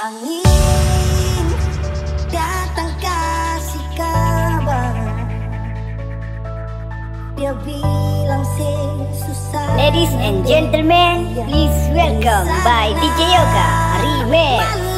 Angin datang kasih kabar. Dia bilang susah Ladies and gentlemen, please welcome by DJ Yoga. Remix.